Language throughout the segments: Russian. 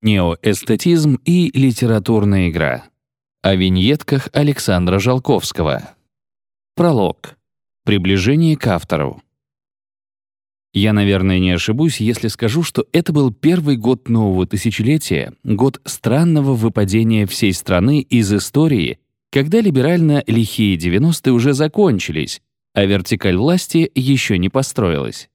Неоэстетизм и литературная игра. О виньетках Александра Жалковского. Пролог. Приближение к автору. Я, наверное, не ошибусь, если скажу, что это был первый год нового тысячелетия, год странного выпадения всей страны из истории, когда либерально-лихие 90-е уже закончились, а вертикаль власти еще не построилась.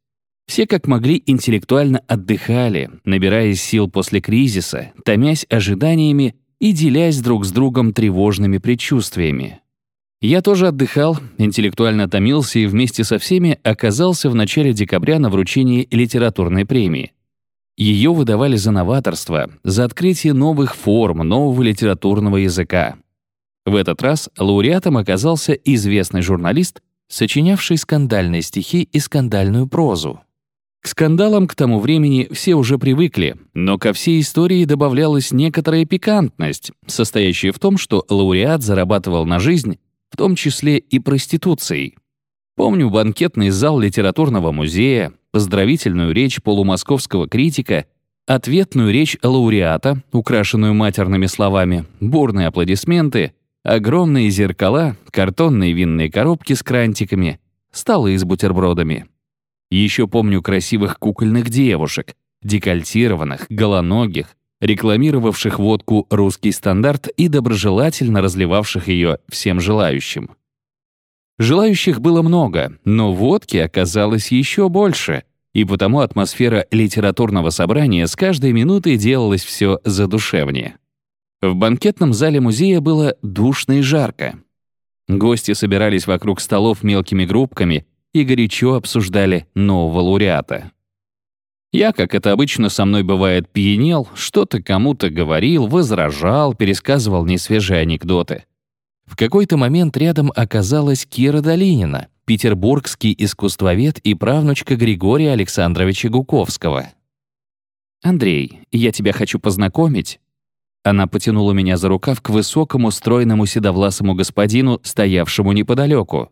Все как могли интеллектуально отдыхали, набираясь сил после кризиса, томясь ожиданиями и делясь друг с другом тревожными предчувствиями. Я тоже отдыхал, интеллектуально томился и вместе со всеми оказался в начале декабря на вручении литературной премии. Ее выдавали за новаторство, за открытие новых форм, нового литературного языка. В этот раз лауреатом оказался известный журналист, сочинявший скандальные стихи и скандальную прозу. К скандалам к тому времени все уже привыкли, но ко всей истории добавлялась некоторая пикантность, состоящая в том, что лауреат зарабатывал на жизнь, в том числе и проституцией. Помню банкетный зал литературного музея, поздравительную речь полумосковского критика, ответную речь лауреата, украшенную матерными словами, бурные аплодисменты, огромные зеркала, картонные винные коробки с крантиками, столы с бутербродами. Еще помню красивых кукольных девушек, декольтированных, голоногих, рекламировавших водку «Русский стандарт» и доброжелательно разливавших ее всем желающим. Желающих было много, но водки оказалось еще больше, и потому атмосфера литературного собрания с каждой минутой делалась все задушевнее. В банкетном зале музея было душно и жарко. Гости собирались вокруг столов мелкими группками и горячо обсуждали нового лауреата. Я, как это обычно со мной бывает, пьянел, что-то кому-то говорил, возражал, пересказывал несвежие анекдоты. В какой-то момент рядом оказалась Кира Долинина, петербургский искусствовед и правнучка Григория Александровича Гуковского. «Андрей, я тебя хочу познакомить». Она потянула меня за рукав к высокому, стройному седовласому господину, стоявшему неподалеку.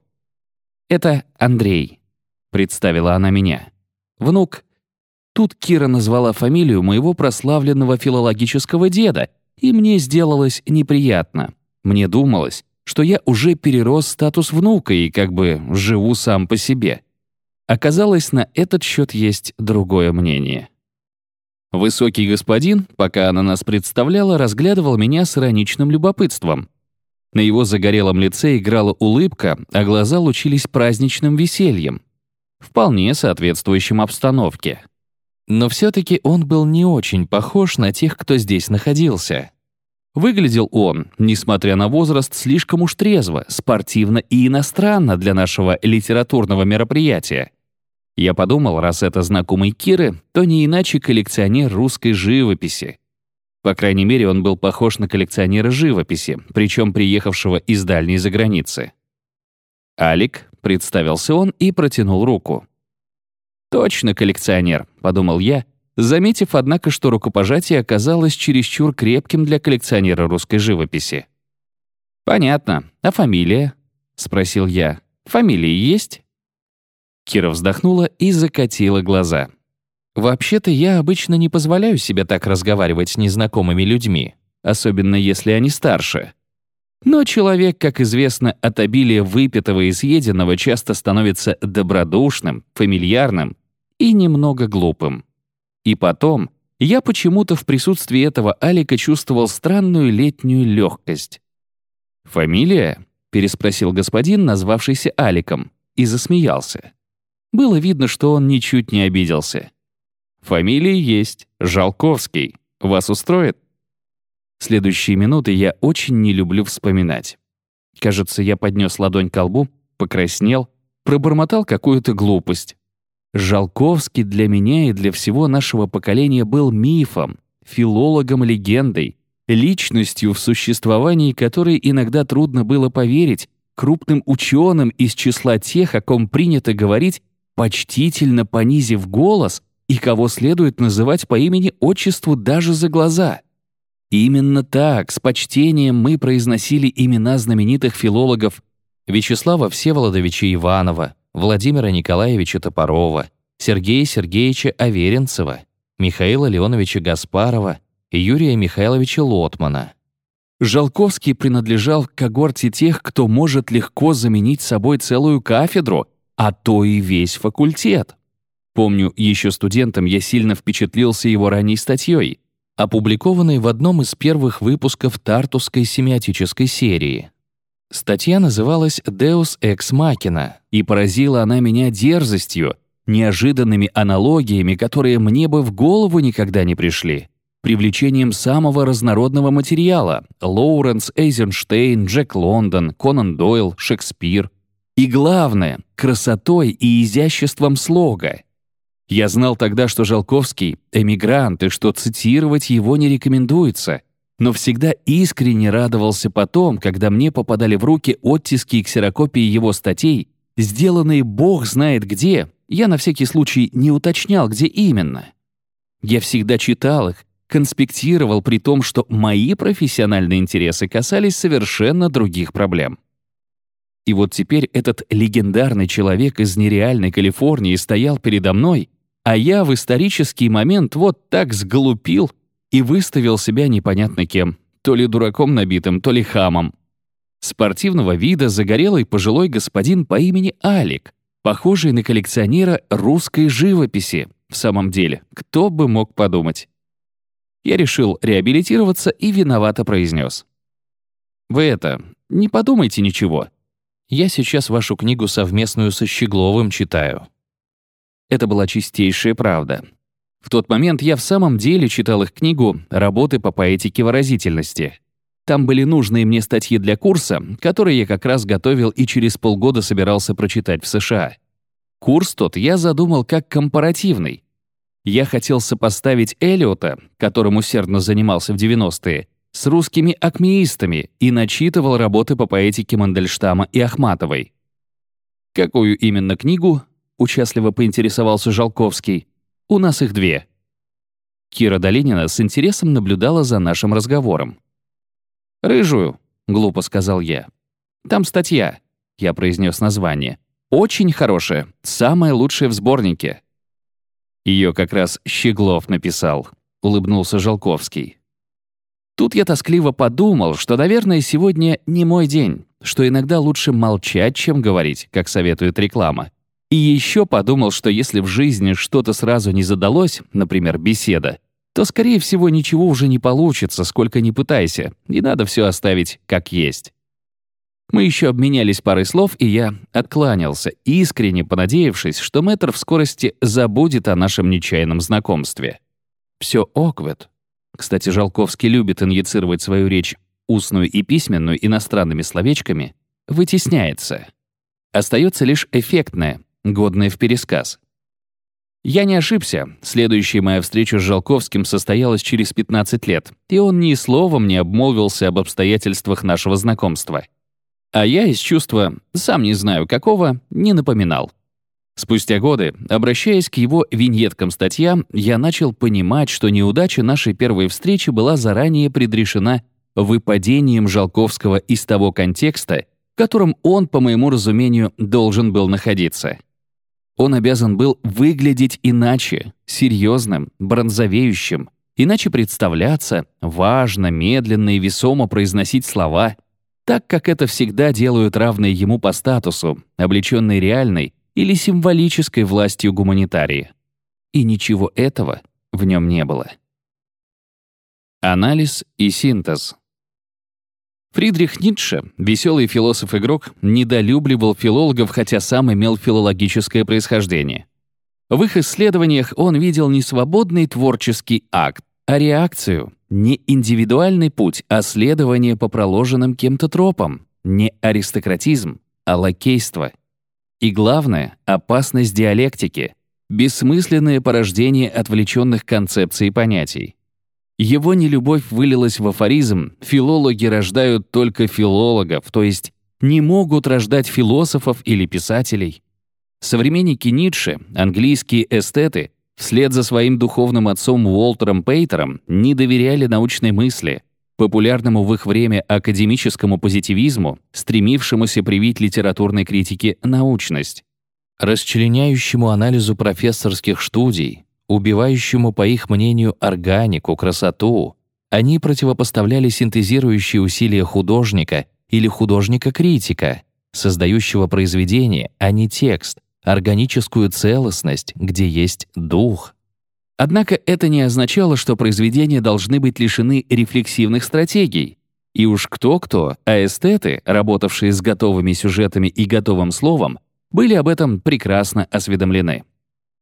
«Это Андрей», — представила она меня. «Внук». Тут Кира назвала фамилию моего прославленного филологического деда, и мне сделалось неприятно. Мне думалось, что я уже перерос статус внука и как бы живу сам по себе. Оказалось, на этот счет есть другое мнение. Высокий господин, пока она нас представляла, разглядывал меня с ироничным любопытством. На его загорелом лице играла улыбка, а глаза лучились праздничным весельем, вполне соответствующим обстановке. Но все-таки он был не очень похож на тех, кто здесь находился. Выглядел он, несмотря на возраст, слишком уж трезво, спортивно и иностранно для нашего литературного мероприятия. Я подумал, раз это знакомый Киры, то не иначе коллекционер русской живописи. По крайней мере, он был похож на коллекционера живописи, причем приехавшего из дальней заграницы. «Алик», — представился он и протянул руку. «Точно коллекционер», — подумал я, заметив, однако, что рукопожатие оказалось чересчур крепким для коллекционера русской живописи. «Понятно. А фамилия?» — спросил я. «Фамилии есть?» Кира вздохнула и закатила глаза. Вообще-то я обычно не позволяю себе так разговаривать с незнакомыми людьми, особенно если они старше. Но человек, как известно, от обилия выпитого и съеденного часто становится добродушным, фамильярным и немного глупым. И потом, я почему-то в присутствии этого Алика чувствовал странную летнюю легкость. «Фамилия?» — переспросил господин, назвавшийся Аликом, и засмеялся. Было видно, что он ничуть не обиделся. Фамилии есть. Жалковский. Вас устроит? Следующие минуты я очень не люблю вспоминать. Кажется, я поднес ладонь к лбу, покраснел, пробормотал какую-то глупость. Жалковский для меня и для всего нашего поколения был мифом, филологом-легендой, личностью, в существовании которой иногда трудно было поверить, крупным ученым из числа тех, о ком принято говорить, почтительно понизив голос — и кого следует называть по имени-отчеству даже за глаза. Именно так, с почтением мы произносили имена знаменитых филологов Вячеслава Всеволодовича Иванова, Владимира Николаевича Топорова, Сергея Сергеевича Аверинцева, Михаила Леоновича Гаспарова, Юрия Михайловича Лотмана. Жалковский принадлежал к когорте тех, кто может легко заменить собой целую кафедру, а то и весь факультет. Помню, еще студентом я сильно впечатлился его ранней статьей, опубликованной в одном из первых выпусков Тартусской семиотической серии. Статья называлась «Deus Ex Machina», и поразила она меня дерзостью, неожиданными аналогиями, которые мне бы в голову никогда не пришли, привлечением самого разнородного материала — Лоуренс, Эйзенштейн, Джек Лондон, Конан Дойл, Шекспир. И главное — красотой и изяществом слога. Я знал тогда, что Жалковский — эмигрант, и что цитировать его не рекомендуется, но всегда искренне радовался потом, когда мне попадали в руки оттиски и ксерокопии его статей, сделанные бог знает где, я на всякий случай не уточнял, где именно. Я всегда читал их, конспектировал при том, что мои профессиональные интересы касались совершенно других проблем. И вот теперь этот легендарный человек из нереальной Калифорнии стоял передо мной а я в исторический момент вот так сглупил и выставил себя непонятно кем, то ли дураком набитым, то ли хамом. Спортивного вида загорелый пожилой господин по имени Алик, похожий на коллекционера русской живописи. В самом деле, кто бы мог подумать? Я решил реабилитироваться и виновато произнес. «Вы это, не подумайте ничего. Я сейчас вашу книгу совместную со Щегловым читаю. Это была чистейшая правда. В тот момент я в самом деле читал их книгу «Работы по поэтике выразительности». Там были нужные мне статьи для курса, который я как раз готовил и через полгода собирался прочитать в США. Курс тот я задумал как компаративный. Я хотел сопоставить Эллиота, которым усердно занимался в 90-е, с русскими акмеистами и начитывал работы по поэтике Мандельштама и Ахматовой. Какую именно книгу, Участливо поинтересовался Жалковский. «У нас их две». Кира Долинина с интересом наблюдала за нашим разговором. «Рыжую», — глупо сказал я. «Там статья», — я произнес название. «Очень хорошая, самая лучшая в сборнике». Ее как раз Щеглов написал, — улыбнулся Жалковский. Тут я тоскливо подумал, что, наверное, сегодня не мой день, что иногда лучше молчать, чем говорить, как советует реклама. И еще подумал, что если в жизни что-то сразу не задалось, например, беседа, то, скорее всего, ничего уже не получится, сколько ни пытайся, и надо все оставить как есть. Мы еще обменялись парой слов, и я откланялся, искренне понадеявшись, что мэтр в скорости забудет о нашем нечаянном знакомстве. Все оквет. Кстати, Жалковский любит инъецировать свою речь, устную и письменную, иностранными словечками, вытесняется. Остается лишь эффектное, годное в пересказ. Я не ошибся. Следующая моя встреча с Жалковским состоялась через 15 лет, и он ни словом не обмолвился об обстоятельствах нашего знакомства. А я из чувства, сам не знаю какого, не напоминал. Спустя годы, обращаясь к его виньеткам-статьям, я начал понимать, что неудача нашей первой встречи была заранее предрешена выпадением Жалковского из того контекста, в котором он, по моему разумению, должен был находиться. Он обязан был выглядеть иначе, серьезным, бронзовеющим, иначе представляться, важно, медленно и весомо произносить слова, так как это всегда делают равные ему по статусу, облеченные реальной или символической властью гуманитарии. И ничего этого в нем не было. Анализ и синтез. Фридрих Ницше, веселый философ-игрок, недолюбливал филологов, хотя сам имел филологическое происхождение. В их исследованиях он видел не свободный творческий акт, а реакцию, не индивидуальный путь, а следование по проложенным кем-то тропам, не аристократизм, а лакейство. И главное — опасность диалектики, бессмысленное порождение отвлеченных концепций и понятий. Его нелюбовь вылилась в афоризм «филологи рождают только филологов», то есть не могут рождать философов или писателей. Современники Ницше, английские эстеты, вслед за своим духовным отцом Уолтером Пейтером не доверяли научной мысли, популярному в их время академическому позитивизму, стремившемуся привить литературной критике научность, расчленяющему анализу профессорских студий, убивающему, по их мнению, органику, красоту, Они противопоставляли синтезирующие усилия художника или художника-критика, создающего произведение, а не текст, органическую целостность, где есть дух. Однако это не означало, что произведения должны быть лишены рефлексивных стратегий. И уж кто-кто, а эстеты, работавшие с готовыми сюжетами и готовым словом, были об этом прекрасно осведомлены.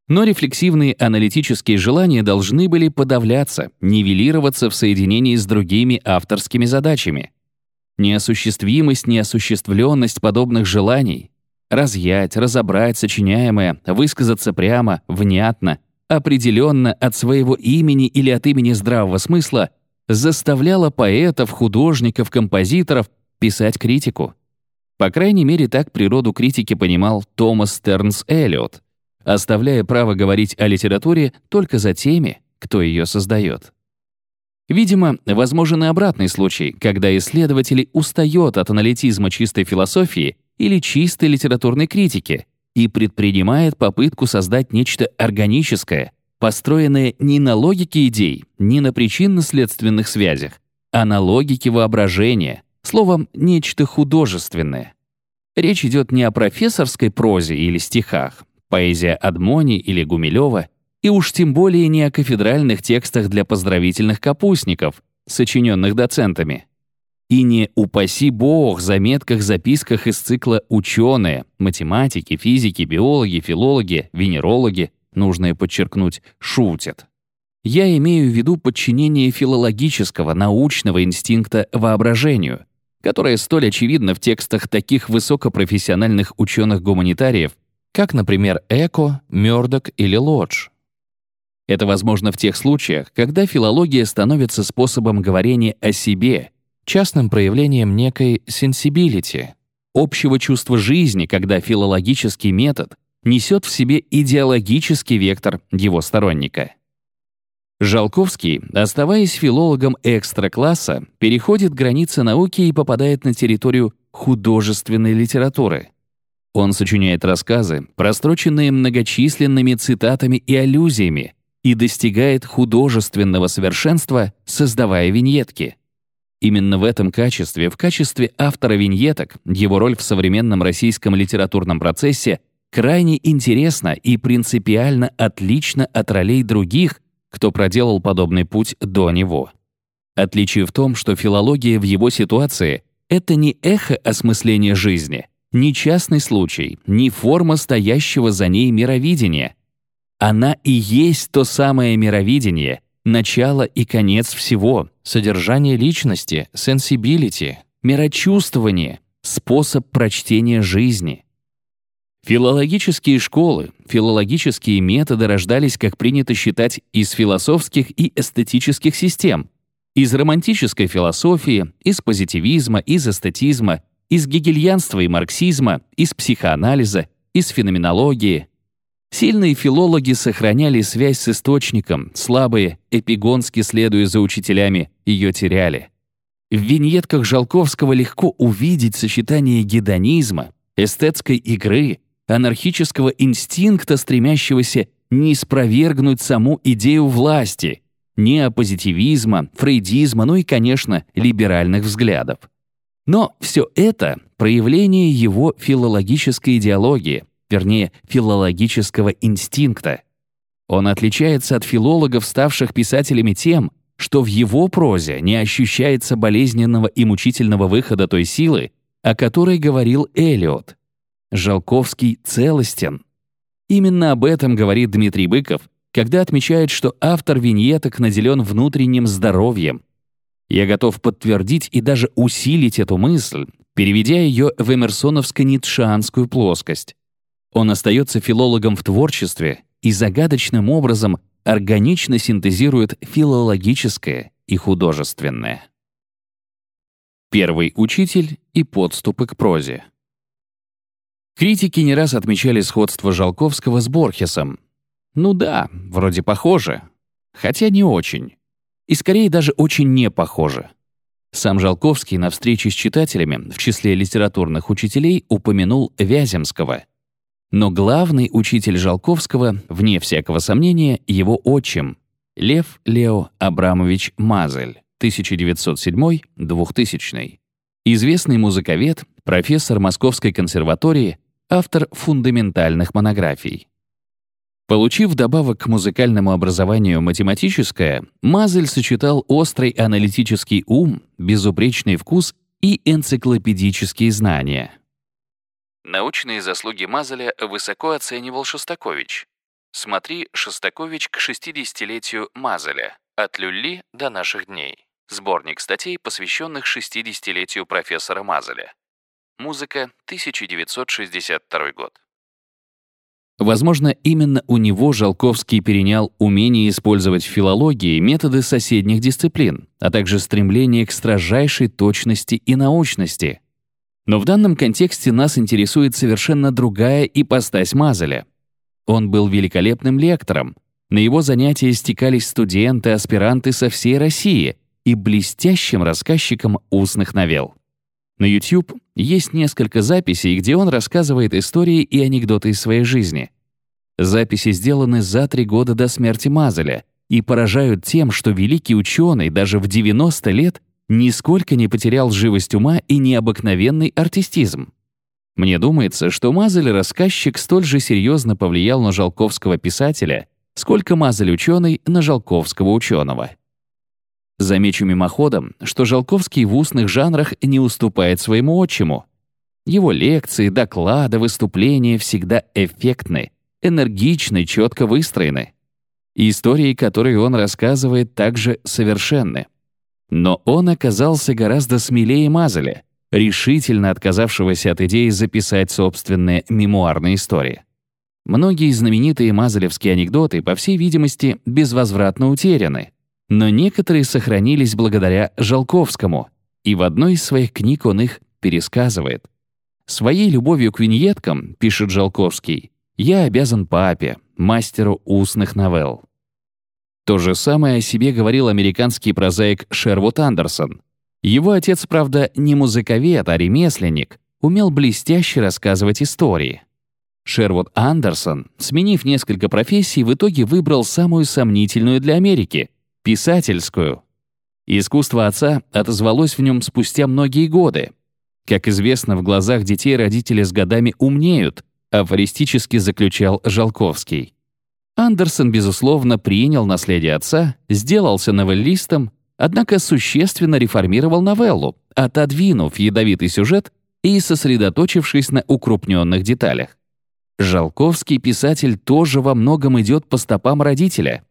Но рефлексивные аналитические желания должны были подавляться, нивелироваться в соединении с другими авторскими задачами. Неосуществимость, неосуществленность подобных желаний, разъять, разобрать сочиняемое, высказаться прямо, внятно, определенно от своего имени или от имени здравого смысла заставляла поэтов, художников, композиторов писать критику. По крайней мере, так природу критики понимал Томас Стернс Эллиот, оставляя право говорить о литературе только за теми, кто ее создает. Видимо, возможен и обратный случай, когда исследователь устает от аналитизма чистой философии или чистой литературной критики и предпринимает попытку создать нечто органическое, построенное не на логике идей, не на причинно-следственных связях, а на логике воображения, словом, нечто художественное. Речь идет не о профессорской прозе или стихах, поэзия Адмони или Гумилева, и уж тем более не о кафедральных текстах для поздравительных капустников, сочиненных доцентами. И не «упаси бог» заметках, записках из цикла «ученые», математики, физики, биологи, филологи, венерологи, нужное подчеркнуть, шутят. Я имею в виду подчинение филологического, научного инстинкта воображению, которое столь очевидно в текстах таких высокопрофессиональных ученых-гуманитариев, как, например, Эко, Мёрдок или Лодж. Это возможно в тех случаях, когда филология становится способом говорения о себе, частным проявлением некой sensibility, общего чувства жизни, когда филологический метод несет в себе идеологический вектор его сторонника. Жалковский, оставаясь филологом экстра-класса, переходит границы науки и попадает на территорию художественной литературы. Он сочиняет рассказы, простроченные многочисленными цитатами и аллюзиями, и достигает художественного совершенства, создавая виньетки. Именно в этом качестве, в качестве автора виньеток, его роль в современном российском литературном процессе крайне интересна и принципиально отлична от ролей других, кто проделал подобный путь до него. Отличие в том, что филология в его ситуации — это не эхо осмысления жизни, не частный случай, не форма стоящего за ней мировидения. Она и есть то самое мировидение, начало и конец всего, содержание личности, sensibility, мирочувствование, способ прочтения жизни. Филологические школы, филологические методы рождались, как принято считать, из философских и эстетических систем, из романтической философии, из позитивизма, из эстетизма, из гегельянства и марксизма, из психоанализа, из феноменологии. Сильные филологи сохраняли связь с источником, слабые, эпигонски следуя за учителями, ее теряли. В виньетках Жалковского легко увидеть сочетание гедонизма, эстетской игры, анархического инстинкта, стремящегося не спровергнуть саму идею власти, неопозитивизма, фрейдизма, ну и, конечно, либеральных взглядов. Но все это — проявление его филологической идеологии, вернее, филологического инстинкта. Он отличается от филологов, ставших писателями тем, что в его прозе не ощущается болезненного и мучительного выхода той силы, о которой говорил Элиот. Жалковский целостен. Именно об этом говорит Дмитрий Быков, когда отмечает, что автор виньеток наделен внутренним здоровьем, я готов подтвердить и даже усилить эту мысль, переведя ее в эмерсоновско-ницшеанскую плоскость. Он остается филологом в творчестве и загадочным образом органично синтезирует филологическое и художественное. Первый учитель и подступы к прозе. Критики не раз отмечали сходство Жалковского с Борхесом. Ну да, вроде похоже, хотя не очень и скорее даже очень не похожи. Сам Жалковский на встрече с читателями в числе литературных учителей упомянул Вяземского. Но главный учитель Жалковского, вне всякого сомнения, его отчим — Лев Лео Абрамович Мазель. 1907-2000. Известный музыковед, профессор Московской консерватории, автор фундаментальных монографий. Получив добавок к музыкальному образованию математическое, Мазель сочетал острый аналитический ум, безупречный вкус и энциклопедические знания. Научные заслуги Мазеля высоко оценивал Шостакович. Смотри «Шостакович к 60-летию Мазеля. От Люлли до наших дней». Сборник статей, посвященных 60-летию профессора Мазеля. Музыка, 1962 год. Возможно, именно у него Жалковский перенял умение использовать в филологии методы соседних дисциплин, а также стремление к строжайшей точности и научности. Но в данном контексте нас интересует совершенно другая ипостась Мазеля. Он был великолепным лектором. На его занятия стекались студенты, аспиранты со всей России и блестящим рассказчиком устных новелл. На YouTube есть несколько записей, где он рассказывает истории и анекдоты из своей жизни. Записи сделаны за три года до смерти Мазеля и поражают тем, что великий ученый даже в 90 лет нисколько не потерял живость ума и необыкновенный артистизм. Мне думается, что Мазель-рассказчик столь же серьезно повлиял на Жалковского писателя, сколько Мазель-ученый на Жалковского ученого. Замечу мимоходом, что Жалковский в устных жанрах не уступает своему отчиму. Его лекции, доклады, выступления всегда эффектны, энергичны, четко выстроены. истории, которые он рассказывает, также совершенны. Но он оказался гораздо смелее Мазеля, решительно отказавшегося от идеи записать собственные мемуарные истории. Многие знаменитые мазелевские анекдоты, по всей видимости, безвозвратно утеряны — но некоторые сохранились благодаря Жалковскому, и в одной из своих книг он их пересказывает. «Своей любовью к виньеткам, — пишет Жалковский, — я обязан папе, мастеру устных новелл». То же самое о себе говорил американский прозаик Шервуд Андерсон. Его отец, правда, не музыковед, а ремесленник, умел блестяще рассказывать истории. Шервуд Андерсон, сменив несколько профессий, в итоге выбрал самую сомнительную для Америки писательскую. Искусство отца отозвалось в нем спустя многие годы. Как известно, в глазах детей родители с годами умнеют, афористически заключал Жалковский. Андерсон, безусловно, принял наследие отца, сделался новеллистом, однако существенно реформировал новеллу, отодвинув ядовитый сюжет и сосредоточившись на укрупненных деталях. Жалковский писатель тоже во многом идет по стопам родителя.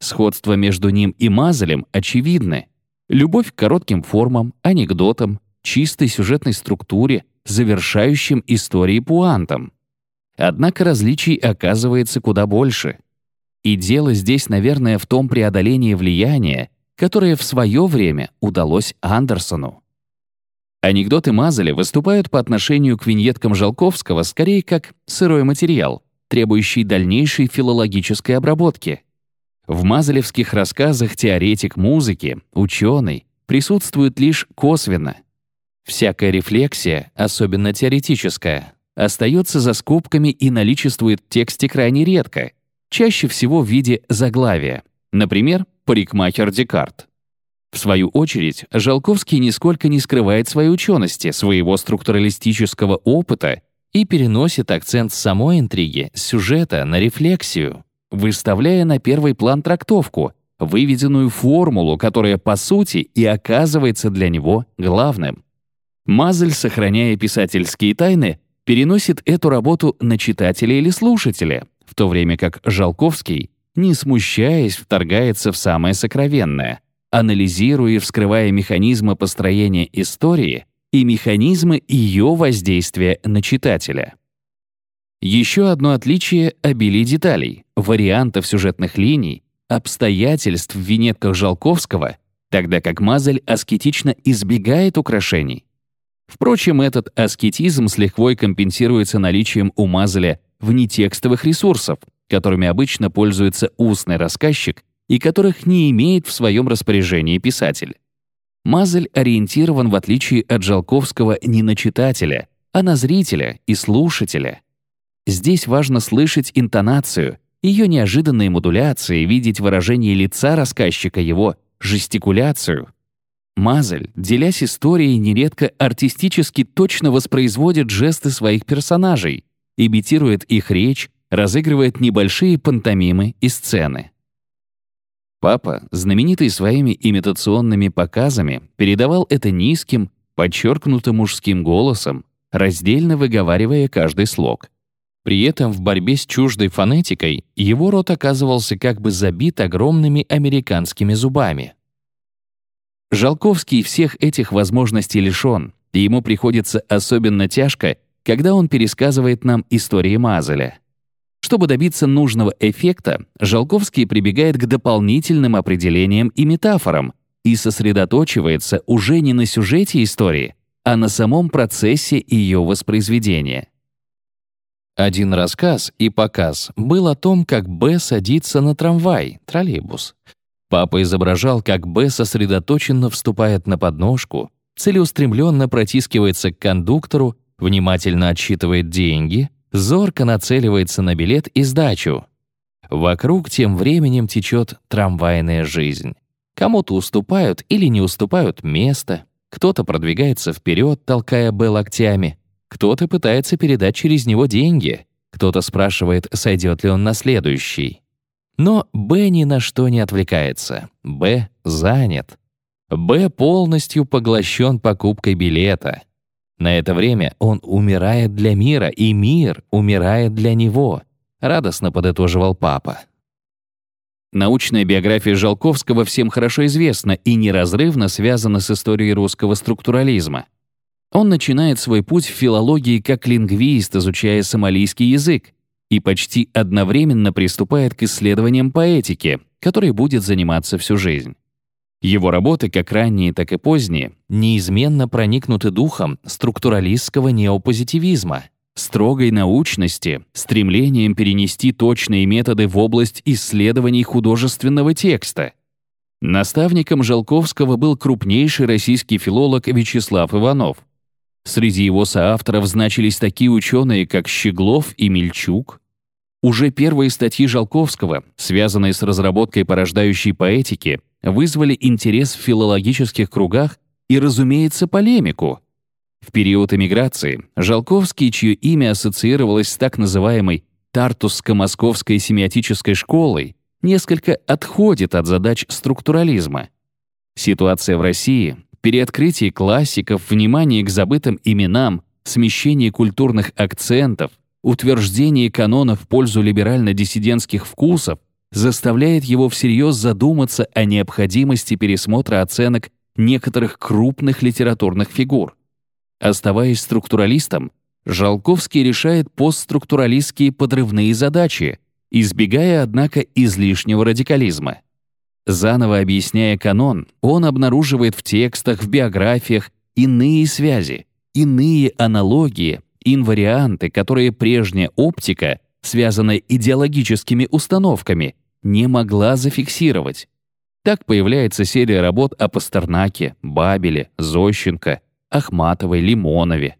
Сходство между ним и Мазелем очевидны. Любовь к коротким формам, анекдотам, чистой сюжетной структуре, завершающим истории пуантом. Однако различий оказывается куда больше. И дело здесь, наверное, в том преодолении влияния, которое в свое время удалось Андерсону. Анекдоты Мазеля выступают по отношению к виньеткам Жалковского скорее как сырой материал, требующий дальнейшей филологической обработки — в мазалевских рассказах теоретик музыки, ученый, присутствует лишь косвенно. Всякая рефлексия, особенно теоретическая, остается за скобками и наличествует в тексте крайне редко, чаще всего в виде заглавия, например, «Парикмахер Декарт». В свою очередь, Жалковский нисколько не скрывает своей учености, своего структуралистического опыта и переносит акцент самой интриги, сюжета на рефлексию выставляя на первый план трактовку, выведенную формулу, которая по сути и оказывается для него главным. Мазель, сохраняя писательские тайны, переносит эту работу на читателя или слушателя, в то время как Жалковский, не смущаясь, вторгается в самое сокровенное, анализируя и вскрывая механизмы построения истории и механизмы ее воздействия на читателя. Еще одно отличие — обилие деталей, вариантов сюжетных линий, обстоятельств в винетках Жалковского, тогда как Мазель аскетично избегает украшений. Впрочем, этот аскетизм с лихвой компенсируется наличием у Мазеля внетекстовых ресурсов, которыми обычно пользуется устный рассказчик и которых не имеет в своем распоряжении писатель. Мазель ориентирован, в отличие от Жалковского, не на читателя, а на зрителя и слушателя — Здесь важно слышать интонацию, ее неожиданные модуляции, видеть выражение лица рассказчика, его жестикуляцию, Мазель, делясь историей, нередко артистически точно воспроизводит жесты своих персонажей, имитирует их речь, разыгрывает небольшие пантомимы и сцены. Папа, знаменитый своими имитационными показами, передавал это низким, подчеркнуто мужским голосом, раздельно выговаривая каждый слог. При этом в борьбе с чуждой фонетикой его рот оказывался как бы забит огромными американскими зубами. Жалковский всех этих возможностей лишен, и ему приходится особенно тяжко, когда он пересказывает нам истории Мазеля. Чтобы добиться нужного эффекта, Жалковский прибегает к дополнительным определениям и метафорам и сосредоточивается уже не на сюжете истории, а на самом процессе ее воспроизведения. Один рассказ и показ был о том, как Б садится на трамвай, троллейбус. Папа изображал, как Б сосредоточенно вступает на подножку, целеустремленно протискивается к кондуктору, внимательно отсчитывает деньги, зорко нацеливается на билет и сдачу. Вокруг тем временем течет трамвайная жизнь. Кому-то уступают или не уступают место, кто-то продвигается вперед, толкая Б локтями, кто-то пытается передать через него деньги, кто-то спрашивает, сойдет ли он на следующий. Но Б ни на что не отвлекается. Б занят. Б полностью поглощен покупкой билета. На это время он умирает для мира, и мир умирает для него, радостно подытоживал папа. Научная биография Жалковского всем хорошо известна и неразрывно связана с историей русского структурализма. Он начинает свой путь в филологии как лингвист, изучая сомалийский язык, и почти одновременно приступает к исследованиям поэтики, которой будет заниматься всю жизнь. Его работы, как ранние, так и поздние, неизменно проникнуты духом структуралистского неопозитивизма, строгой научности, стремлением перенести точные методы в область исследований художественного текста. Наставником Жалковского был крупнейший российский филолог Вячеслав Иванов. Среди его соавторов значились такие ученые, как Щеглов и Мельчук. Уже первые статьи Жалковского, связанные с разработкой порождающей поэтики, вызвали интерес в филологических кругах и, разумеется, полемику. В период эмиграции Жалковский, чье имя ассоциировалось с так называемой Тартусско-Московской семиотической школой, несколько отходит от задач структурализма. Ситуация в России переоткрытие классиков, внимание к забытым именам, смещение культурных акцентов, утверждение канона в пользу либерально-диссидентских вкусов заставляет его всерьез задуматься о необходимости пересмотра оценок некоторых крупных литературных фигур. Оставаясь структуралистом, Жалковский решает постструктуралистские подрывные задачи, избегая, однако, излишнего радикализма. Заново объясняя канон, он обнаруживает в текстах, в биографиях иные связи, иные аналогии, инварианты, которые прежняя оптика, связанная идеологическими установками, не могла зафиксировать. Так появляется серия работ о Пастернаке, Бабеле, Зощенко, Ахматовой, Лимонове.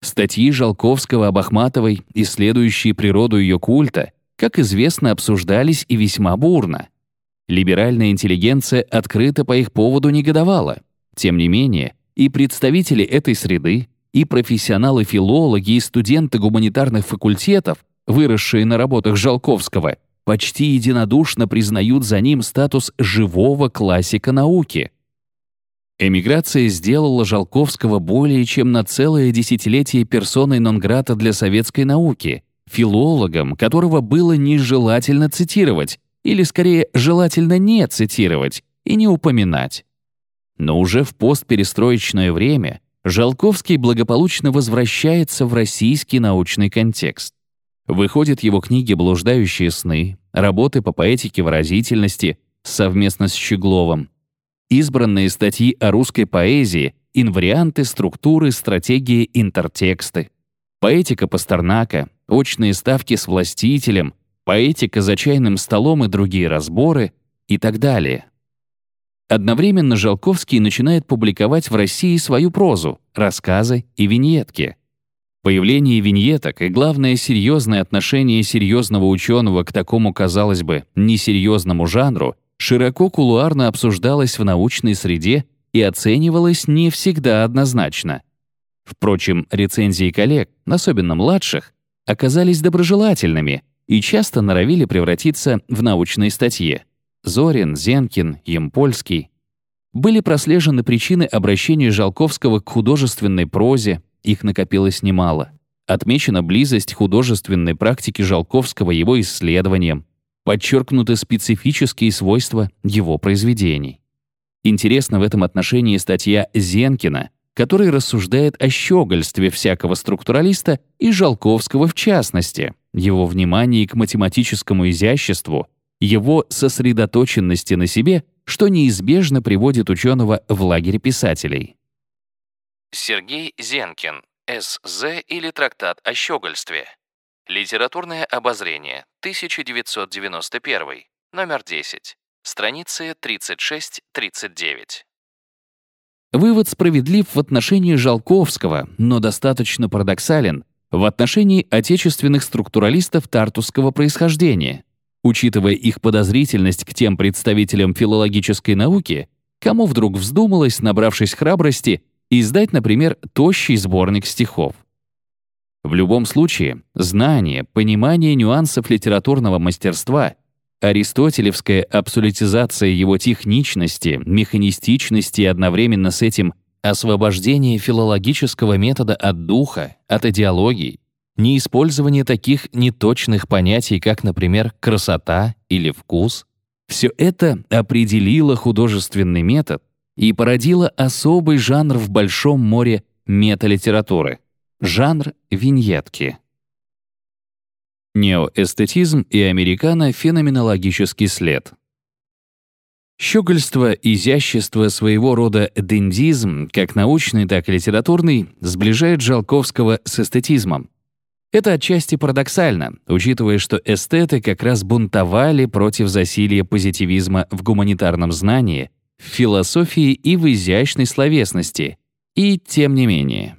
Статьи Жалковского об Ахматовой, исследующие природу ее культа, как известно, обсуждались и весьма бурно. Либеральная интеллигенция открыто по их поводу негодовала. Тем не менее, и представители этой среды, и профессионалы-филологи, и студенты гуманитарных факультетов, выросшие на работах Жалковского, почти единодушно признают за ним статус живого классика науки. Эмиграция сделала Жалковского более чем на целое десятилетие персоной нон-грата для советской науки, филологом, которого было нежелательно цитировать, или, скорее, желательно не цитировать и не упоминать. Но уже в постперестроечное время Жалковский благополучно возвращается в российский научный контекст. Выходят его книги «Блуждающие сны», работы по поэтике выразительности совместно с Щегловым, избранные статьи о русской поэзии, инварианты, структуры, стратегии, интертексты, поэтика Пастернака, очные ставки с властителем, поэтика за чайным столом и другие разборы и так далее. Одновременно Жалковский начинает публиковать в России свою прозу, рассказы и виньетки. Появление виньеток и, главное, серьезное отношение серьезного ученого к такому, казалось бы, несерьезному жанру широко кулуарно обсуждалось в научной среде и оценивалось не всегда однозначно. Впрочем, рецензии коллег, особенно младших, оказались доброжелательными и часто норовили превратиться в научные статьи. Зорин, Зенкин, Емпольский. Были прослежены причины обращения Жалковского к художественной прозе, их накопилось немало. Отмечена близость художественной практики Жалковского его исследованиям, подчеркнуты специфические свойства его произведений. Интересна в этом отношении статья Зенкина, который рассуждает о щегольстве всякого структуралиста и Жалковского в частности, его внимании к математическому изяществу, его сосредоточенности на себе, что неизбежно приводит ученого в лагерь писателей. Сергей Зенкин, СЗ или трактат о щегольстве. Литературное обозрение, 1991, номер 10, страницы 36-39. Вывод справедлив в отношении Жалковского, но достаточно парадоксален в отношении отечественных структуралистов тартусского происхождения, учитывая их подозрительность к тем представителям филологической науки, кому вдруг вздумалось, набравшись храбрости, издать, например, тощий сборник стихов. В любом случае, знание, понимание нюансов литературного мастерства, аристотелевская абсолютизация его техничности, механистичности и одновременно с этим освобождение филологического метода от духа, от идеологии, неиспользование таких неточных понятий, как, например, красота или вкус, все это определило художественный метод и породило особый жанр в большом море металитературы — жанр виньетки. Неоэстетизм и американо-феноменологический след. Щегольство, изящество, своего рода дендизм, как научный, так и литературный, сближает Жалковского с эстетизмом. Это отчасти парадоксально, учитывая, что эстеты как раз бунтовали против засилия позитивизма в гуманитарном знании в философии и в изящной словесности. И тем не менее.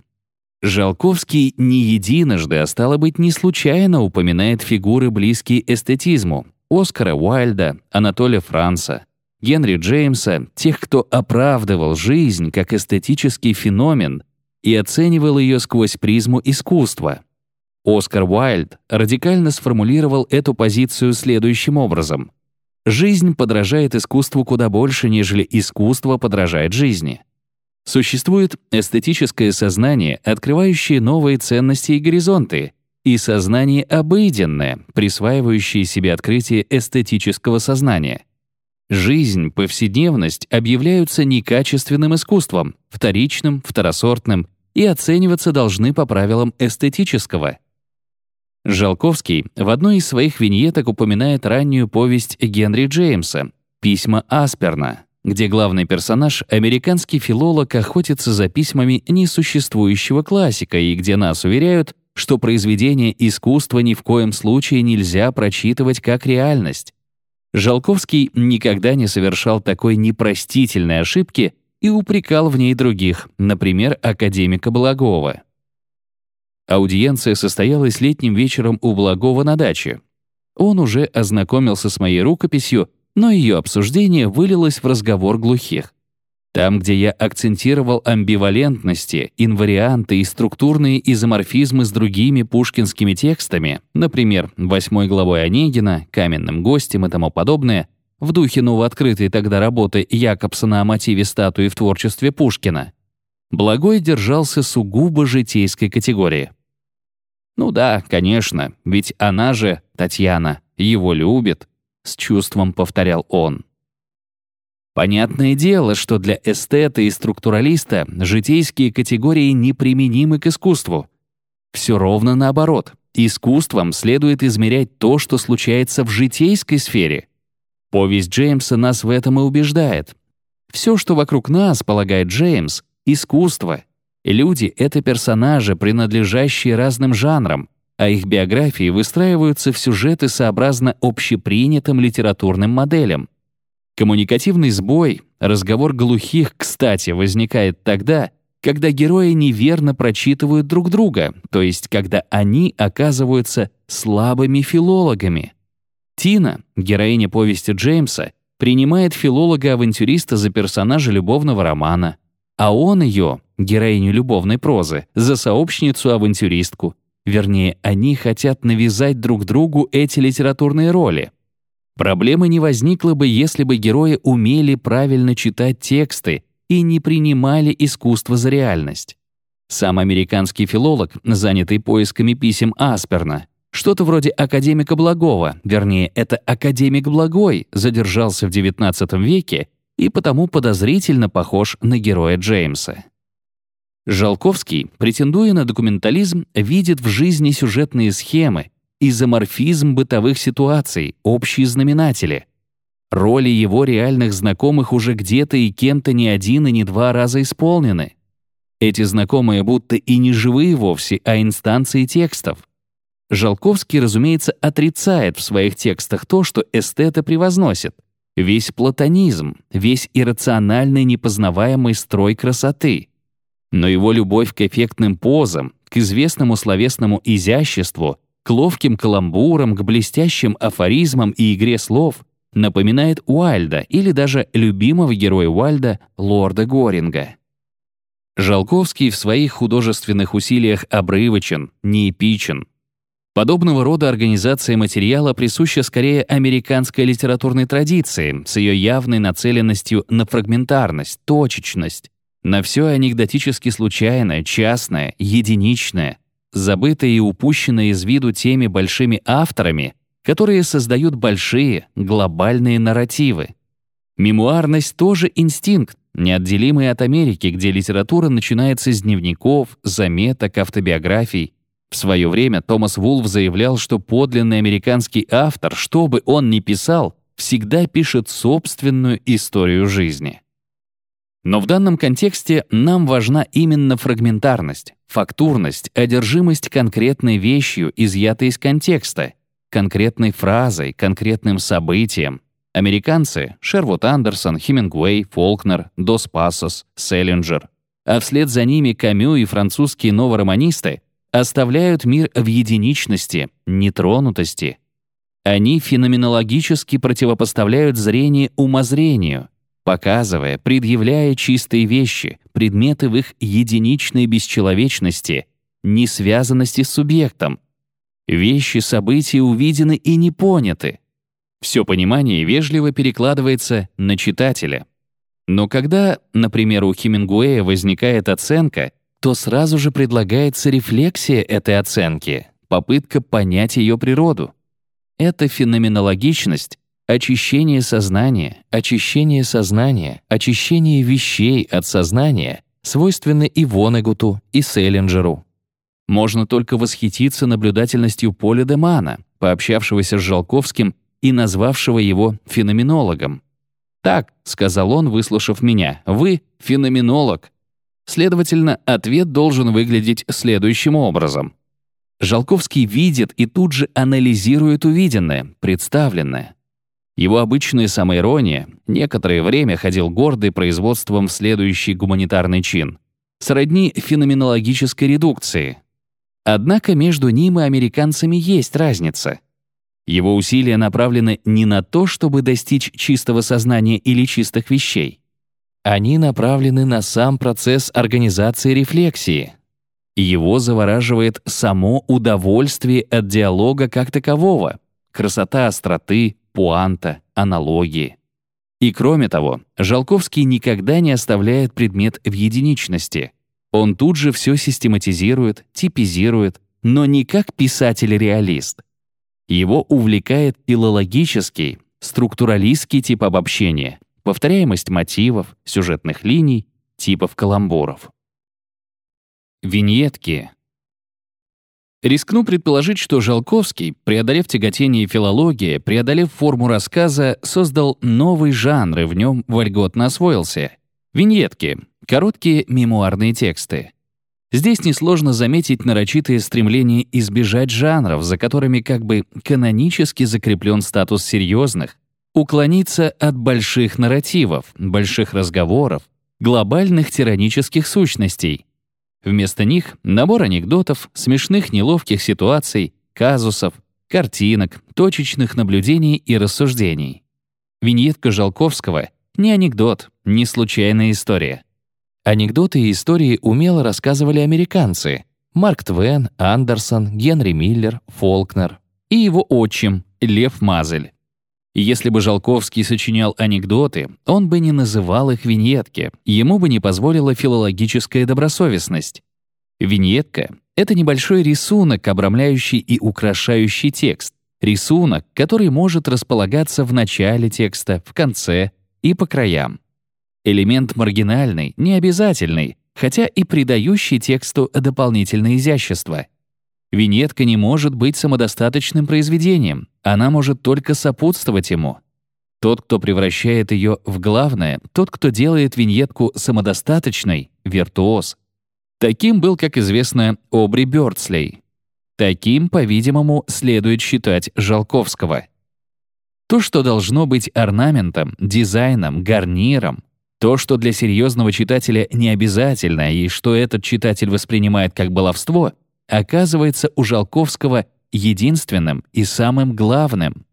Жалковский не единожды, а стало быть, не случайно упоминает фигуры, близкие эстетизму — Оскара Уайльда, Анатолия Франца, Генри Джеймса, тех, кто оправдывал жизнь как эстетический феномен и оценивал ее сквозь призму искусства. Оскар Уайльд радикально сформулировал эту позицию следующим образом. Жизнь подражает искусству куда больше, нежели искусство подражает жизни. Существует эстетическое сознание, открывающее новые ценности и горизонты, и сознание обыденное, присваивающее себе открытие эстетического сознания. Жизнь, повседневность объявляются некачественным искусством, вторичным, второсортным, и оцениваться должны по правилам эстетического — Жалковский в одной из своих виньеток упоминает раннюю повесть Генри Джеймса «Письма Асперна», где главный персонаж — американский филолог охотится за письмами несуществующего классика и где нас уверяют, что произведение искусства ни в коем случае нельзя прочитывать как реальность. Жалковский никогда не совершал такой непростительной ошибки и упрекал в ней других, например, академика Благова. Аудиенция состоялась летним вечером у Благова на даче. Он уже ознакомился с моей рукописью, но ее обсуждение вылилось в разговор глухих. Там, где я акцентировал амбивалентности, инварианты и структурные изоморфизмы с другими пушкинскими текстами, например, восьмой главой Онегина, каменным гостем и тому подобное, в духе новооткрытой тогда работы Якобсона о мотиве статуи в творчестве Пушкина, Благой держался сугубо житейской категории. Ну да, конечно, ведь она же, Татьяна, его любит, с чувством повторял он. Понятное дело, что для эстета и структуралиста житейские категории неприменимы к искусству. Все ровно наоборот. Искусством следует измерять то, что случается в житейской сфере. Повесть Джеймса нас в этом и убеждает. Все, что вокруг нас, полагает Джеймс, искусство, Люди — это персонажи, принадлежащие разным жанрам, а их биографии выстраиваются в сюжеты сообразно общепринятым литературным моделям. Коммуникативный сбой, разговор глухих, кстати, возникает тогда, когда герои неверно прочитывают друг друга, то есть когда они оказываются слабыми филологами. Тина, героиня повести Джеймса, принимает филолога-авантюриста за персонажа любовного романа, а он ее, героиню любовной прозы, за сообщницу-авантюристку. Вернее, они хотят навязать друг другу эти литературные роли. Проблемы не возникло бы, если бы герои умели правильно читать тексты и не принимали искусство за реальность. Сам американский филолог, занятый поисками писем Асперна, что-то вроде академика Благого, вернее, это академик Благой, задержался в XIX веке и потому подозрительно похож на героя Джеймса. Жалковский, претендуя на документализм, видит в жизни сюжетные схемы, изоморфизм бытовых ситуаций, общие знаменатели. Роли его реальных знакомых уже где-то и кем-то не один и не два раза исполнены. Эти знакомые будто и не живые вовсе, а инстанции текстов. Жалковский, разумеется, отрицает в своих текстах то, что эстеты превозносят. Весь платонизм, весь иррациональный непознаваемый строй красоты. Но его любовь к эффектным позам, к известному словесному изяществу, к ловким каламбурам, к блестящим афоризмам и игре слов напоминает Уальда или даже любимого героя Уальда, лорда Горинга. Жалковский в своих художественных усилиях обрывочен, неэпичен. Подобного рода организация материала присуща скорее американской литературной традиции с ее явной нацеленностью на фрагментарность, точечность, на все анекдотически случайное, частное, единичное, забытое и упущенное из виду теми большими авторами, которые создают большие, глобальные нарративы. Мемуарность тоже инстинкт, неотделимый от Америки, где литература начинается с дневников, заметок, автобиографий. В свое время Томас Вулф заявлял, что подлинный американский автор, что бы он ни писал, всегда пишет собственную историю жизни. Но в данном контексте нам важна именно фрагментарность, фактурность, одержимость конкретной вещью, изъятой из контекста, конкретной фразой, конкретным событием, Американцы — Шервуд Андерсон, Хемингуэй, Фолкнер, Дос Пасос, Селлинджер. А вслед за ними Камю и французские новороманисты оставляют мир в единичности, нетронутости. Они феноменологически противопоставляют зрение умозрению, показывая, предъявляя чистые вещи, предметы в их единичной бесчеловечности, несвязанности с субъектом. Вещи, события увидены и не поняты, все понимание вежливо перекладывается на читателя. Но когда, например, у Хемингуэя возникает оценка, то сразу же предлагается рефлексия этой оценки, попытка понять ее природу. Это феноменологичность, очищение сознания, очищение сознания, очищение вещей от сознания свойственны и Вонегуту, и Селлинджеру. Можно только восхититься наблюдательностью Поля де Мана, пообщавшегося с Жалковским и назвавшего его феноменологом. «Так», — сказал он, выслушав меня, — «вы феноменолог». Следовательно, ответ должен выглядеть следующим образом. Жалковский видит и тут же анализирует увиденное, представленное. Его обычная самоирония некоторое время ходил гордый производством в следующий гуманитарный чин, сродни феноменологической редукции. Однако между ним и американцами есть разница — его усилия направлены не на то, чтобы достичь чистого сознания или чистых вещей. Они направлены на сам процесс организации рефлексии. Его завораживает само удовольствие от диалога как такового, красота остроты, пуанта, аналогии. И кроме того, Жалковский никогда не оставляет предмет в единичности. Он тут же все систематизирует, типизирует, но не как писатель-реалист, его увлекает филологический, структуралистский тип обобщения, повторяемость мотивов, сюжетных линий, типов каламбуров. Виньетки. Рискну предположить, что Жалковский, преодолев тяготение филологии, преодолев форму рассказа, создал новый жанр и в нем вольготно освоился. Виньетки — короткие мемуарные тексты. Здесь несложно заметить нарочитое стремление избежать жанров, за которыми как бы канонически закреплен статус серьезных, уклониться от больших нарративов, больших разговоров, глобальных тиранических сущностей. Вместо них набор анекдотов, смешных неловких ситуаций, казусов, картинок, точечных наблюдений и рассуждений. Виньетка Жалковского — не анекдот, не случайная история. Анекдоты и истории умело рассказывали американцы — Марк Твен, Андерсон, Генри Миллер, Фолкнер и его отчим Лев Мазель. Если бы Жалковский сочинял анекдоты, он бы не называл их виньетки, ему бы не позволила филологическая добросовестность. Виньетка — это небольшой рисунок, обрамляющий и украшающий текст. Рисунок, который может располагаться в начале текста, в конце и по краям. Элемент маргинальный, необязательный, хотя и придающий тексту дополнительное изящество. Виньетка не может быть самодостаточным произведением, она может только сопутствовать ему. Тот, кто превращает ее в главное, тот, кто делает виньетку самодостаточной, виртуоз. Таким был, как известно, Обри Бёрдслей. Таким, по-видимому, следует считать Жалковского. То, что должно быть орнаментом, дизайном, гарниром, то, что для серьезного читателя не обязательно и что этот читатель воспринимает как баловство, оказывается у Жалковского единственным и самым главным.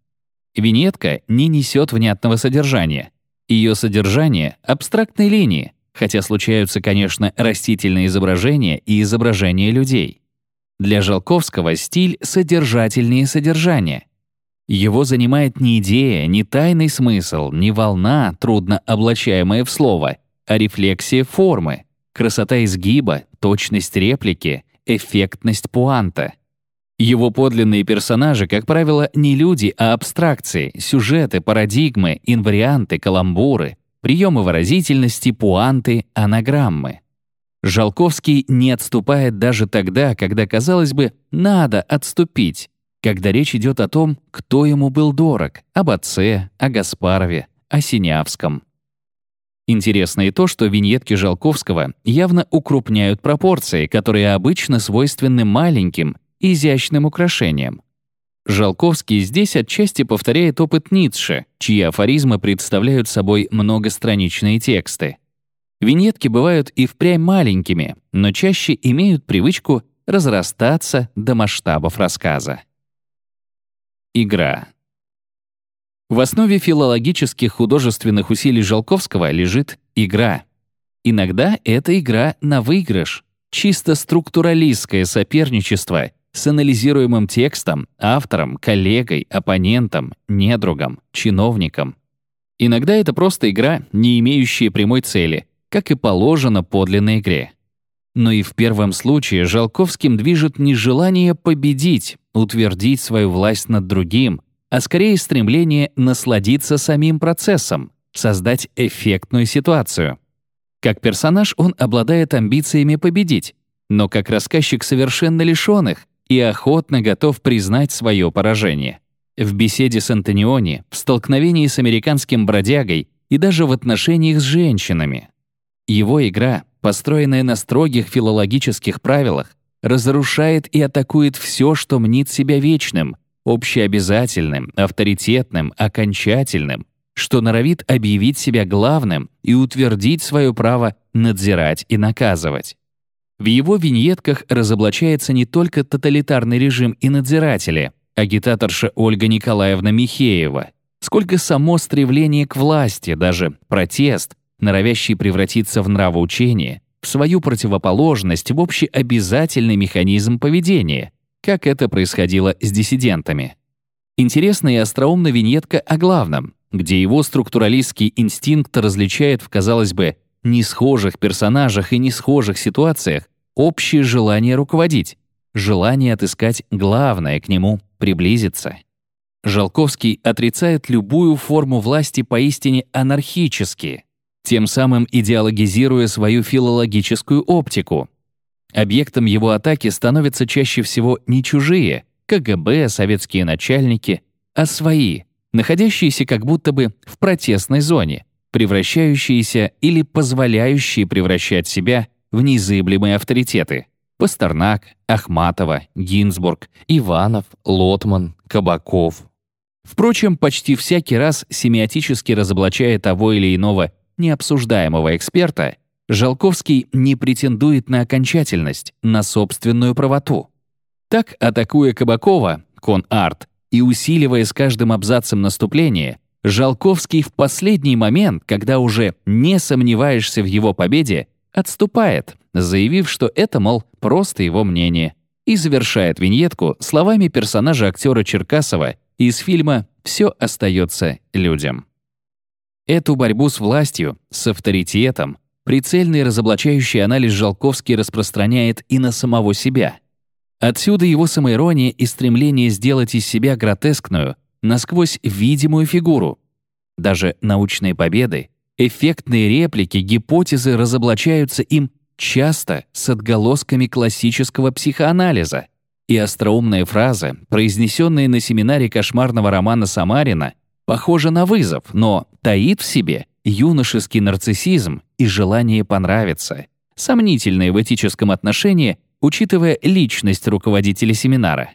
Винетка не несет внятного содержания. Ее содержание — абстрактной линии, хотя случаются, конечно, растительные изображения и изображения людей. Для Жалковского стиль содержательнее содержания. Его занимает не идея, не тайный смысл, не волна, трудно облачаемая в слово, а рефлексия формы, красота изгиба, точность реплики, эффектность пуанта. Его подлинные персонажи, как правило, не люди, а абстракции, сюжеты, парадигмы, инварианты, каламбуры, приемы выразительности, пуанты, анаграммы. Жалковский не отступает даже тогда, когда, казалось бы, надо отступить, когда речь идет о том, кто ему был дорог, об отце, о Гаспарове, о Синявском. Интересно и то, что виньетки Жалковского явно укрупняют пропорции, которые обычно свойственны маленьким, изящным украшениям. Жалковский здесь отчасти повторяет опыт Ницше, чьи афоризмы представляют собой многостраничные тексты. Виньетки бывают и впрямь маленькими, но чаще имеют привычку разрастаться до масштабов рассказа. Игра. В основе филологических художественных усилий Жалковского лежит игра. Иногда это игра на выигрыш, чисто структуралистское соперничество с анализируемым текстом, автором, коллегой, оппонентом, недругом, чиновником. Иногда это просто игра, не имеющая прямой цели, как и положено подлинной игре. Но и в первом случае Жалковским движет не желание победить, утвердить свою власть над другим, а скорее стремление насладиться самим процессом, создать эффектную ситуацию. Как персонаж он обладает амбициями победить, но как рассказчик совершенно лишён их и охотно готов признать свое поражение. В беседе с Антониони, в столкновении с американским бродягой и даже в отношениях с женщинами. Его игра, построенная на строгих филологических правилах, разрушает и атакует все, что мнит себя вечным, общеобязательным, авторитетным, окончательным, что норовит объявить себя главным и утвердить свое право надзирать и наказывать. В его виньетках разоблачается не только тоталитарный режим и надзиратели, агитаторша Ольга Николаевна Михеева, сколько само стремление к власти, даже протест, норовящий превратиться в нравоучение, в свою противоположность в общеобязательный механизм поведения, как это происходило с диссидентами. Интересна и остроумна виньетка о главном, где его структуралистский инстинкт различает в, казалось бы, несхожих персонажах и несхожих ситуациях общее желание руководить, желание отыскать главное к нему, приблизиться. Жалковский отрицает любую форму власти поистине анархически, тем самым идеологизируя свою филологическую оптику. Объектом его атаки становятся чаще всего не чужие, КГБ, советские начальники, а свои, находящиеся как будто бы в протестной зоне, превращающиеся или позволяющие превращать себя в незыблемые авторитеты. Пастернак, Ахматова, Гинзбург, Иванов, Лотман, Кабаков. Впрочем, почти всякий раз семиотически разоблачая того или иного необсуждаемого эксперта, Жалковский не претендует на окончательность, на собственную правоту. Так, атакуя Кабакова, кон-арт, и усиливая с каждым абзацем наступление, Жалковский в последний момент, когда уже не сомневаешься в его победе, отступает, заявив, что это, мол, просто его мнение, и завершает виньетку словами персонажа актера Черкасова из фильма «Все остается людям». Эту борьбу с властью, с авторитетом, прицельный разоблачающий анализ Жалковский распространяет и на самого себя. Отсюда его самоирония и стремление сделать из себя гротескную, насквозь видимую фигуру. Даже научные победы, эффектные реплики, гипотезы разоблачаются им часто с отголосками классического психоанализа. И остроумные фразы, произнесенные на семинаре кошмарного романа Самарина, похожа на вызов, но таит в себе юношеский нарциссизм и желание понравиться, сомнительные в этическом отношении, учитывая личность руководителя семинара.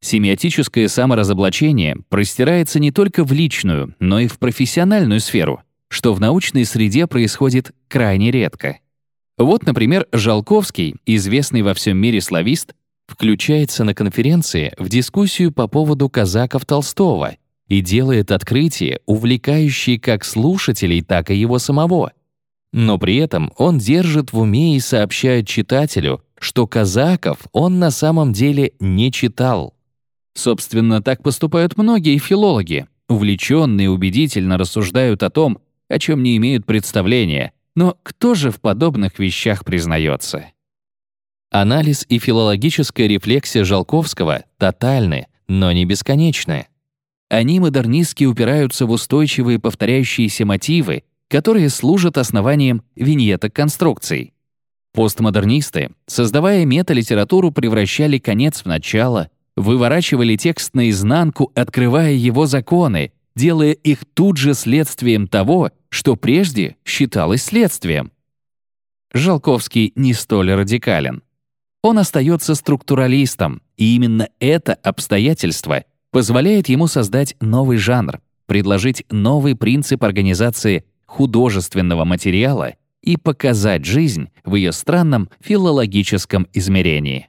Семиотическое саморазоблачение простирается не только в личную, но и в профессиональную сферу, что в научной среде происходит крайне редко. Вот, например, Жалковский, известный во всем мире славист, включается на конференции в дискуссию по поводу казаков Толстого и делает открытия, увлекающие как слушателей, так и его самого. Но при этом он держит в уме и сообщает читателю, что казаков он на самом деле не читал. Собственно, так поступают многие филологи, увлеченные убедительно рассуждают о том, о чем не имеют представления, но кто же в подобных вещах признается? Анализ и филологическая рефлексия Жалковского тотальны, но не бесконечны. Они модернистски упираются в устойчивые повторяющиеся мотивы, которые служат основанием виньеток конструкций. Постмодернисты, создавая металитературу, превращали конец в начало, выворачивали текст наизнанку, открывая его законы, делая их тут же следствием того, что прежде считалось следствием. Жалковский не столь радикален. Он остается структуралистом, и именно это обстоятельство позволяет ему создать новый жанр, предложить новый принцип организации художественного материала и показать жизнь в ее странном филологическом измерении.